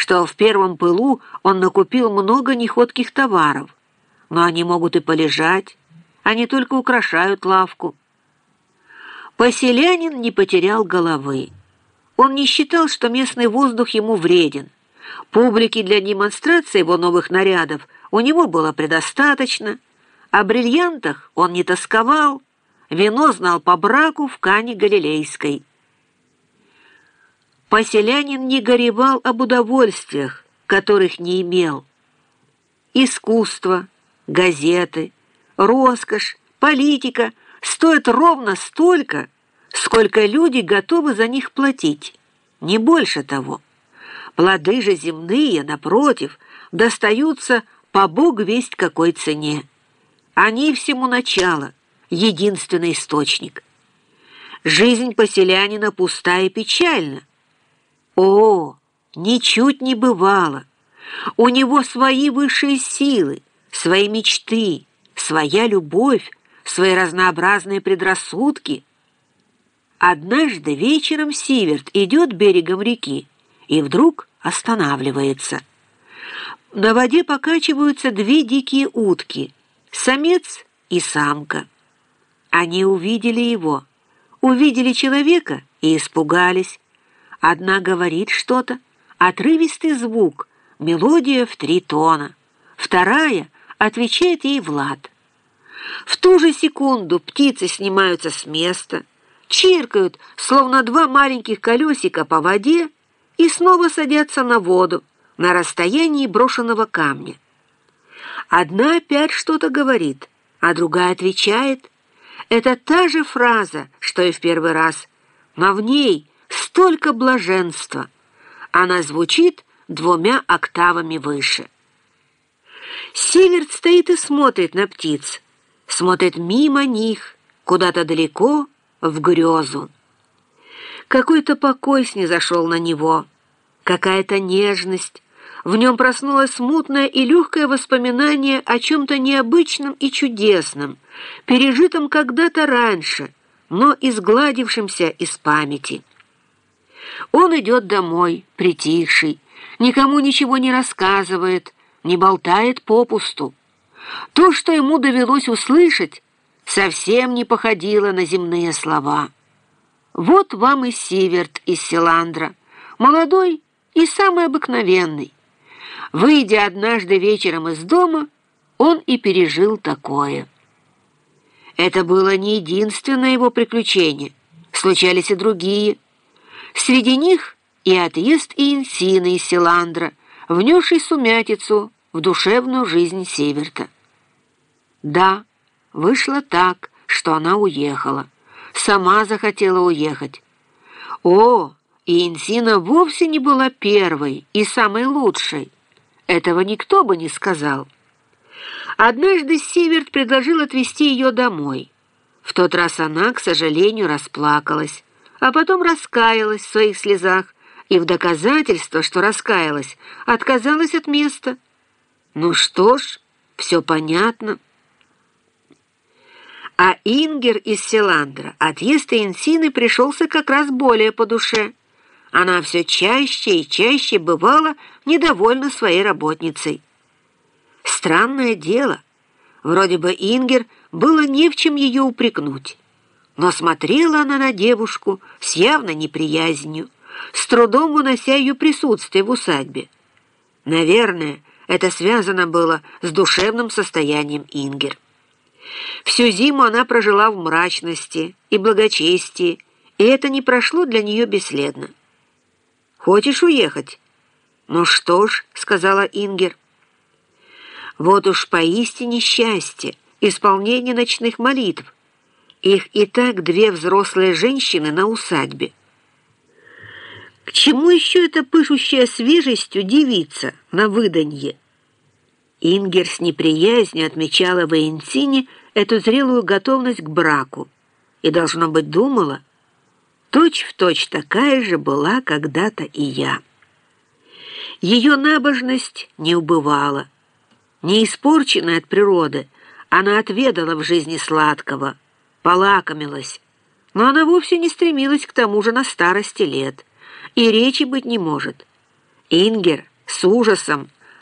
что в первом пылу он накупил много неходких товаров, но они могут и полежать, они только украшают лавку. Поселянин не потерял головы. Он не считал, что местный воздух ему вреден. Публики для демонстрации его новых нарядов у него было предостаточно. О бриллиантах он не тосковал. Вино знал по браку в Кане Галилейской. Поселянин не горевал об удовольствиях, которых не имел. Искусство, газеты, роскошь, политика стоят ровно столько, сколько люди готовы за них платить, не больше того. Плоды же земные, напротив, достаются по бог весть какой цене. Они всему начало, единственный источник. Жизнь поселянина пуста и печальна. О, ничуть не бывало. У него свои высшие силы, свои мечты, своя любовь, свои разнообразные предрассудки. Однажды вечером Сиверт идет берегом реки и вдруг останавливается. На воде покачиваются две дикие утки, самец и самка. Они увидели его, увидели человека и испугались. Одна говорит что-то, отрывистый звук, мелодия в три тона. Вторая отвечает ей Влад. В ту же секунду птицы снимаются с места, чиркают, словно два маленьких колесика по воде, и снова садятся на воду на расстоянии брошенного камня. Одна опять что-то говорит, а другая отвечает. Это та же фраза, что и в первый раз, но в ней столько блаженства. Она звучит двумя октавами выше. Сиверт стоит и смотрит на птиц, смотрит мимо них, куда-то далеко, в грезу. Какой-то покой снизошел на него, какая-то нежность. В нем проснулось смутное и легкое воспоминание о чем-то необычном и чудесном, пережитом когда-то раньше, но изгладившемся из памяти. Он идет домой, притихший, никому ничего не рассказывает, не болтает попусту. То, что ему довелось услышать, совсем не походило на земные слова. Вот вам и Сиверт из Селандра, молодой и самый обыкновенный. Выйдя однажды вечером из дома, он и пережил такое. Это было не единственное его приключение, случались и другие. Среди них и отъезд Иенсины из Селандра, внесший сумятицу в душевную жизнь Северта. Да, вышло так, что она уехала. Сама захотела уехать. О, Инсина вовсе не была первой и самой лучшей. Этого никто бы не сказал. Однажды Северт предложил отвезти ее домой. В тот раз она, к сожалению, расплакалась, а потом раскаялась в своих слезах и в доказательство, что раскаялась, отказалась от места. Ну что ж, все понятно. А Ингер из Селандра отъезд Инсины пришелся как раз более по душе. Она все чаще и чаще бывала недовольна своей работницей. Странное дело. Вроде бы Ингер было не в чем ее упрекнуть. Но смотрела она на девушку с явной неприязнью, с трудом унося ее присутствие в усадьбе. Наверное, это связано было с душевным состоянием Ингер. Всю зиму она прожила в мрачности и благочестии, и это не прошло для нее бесследно. «Хочешь уехать?» «Ну что ж», — сказала Ингер. «Вот уж поистине счастье, исполнение ночных молитв. Их и так две взрослые женщины на усадьбе. К чему еще эта пышущая свежестью девица на выданье?» Ингер с неприязнью отмечала в Эйнсине эту зрелую готовность к браку и, должно быть, думала, точь-в-точь точь такая же была когда-то и я. Ее набожность не убывала. Не испорченная от природы, она отведала в жизни сладкого, полакомилась, но она вовсе не стремилась к тому же на старости лет, и речи быть не может. Ингер с ужасом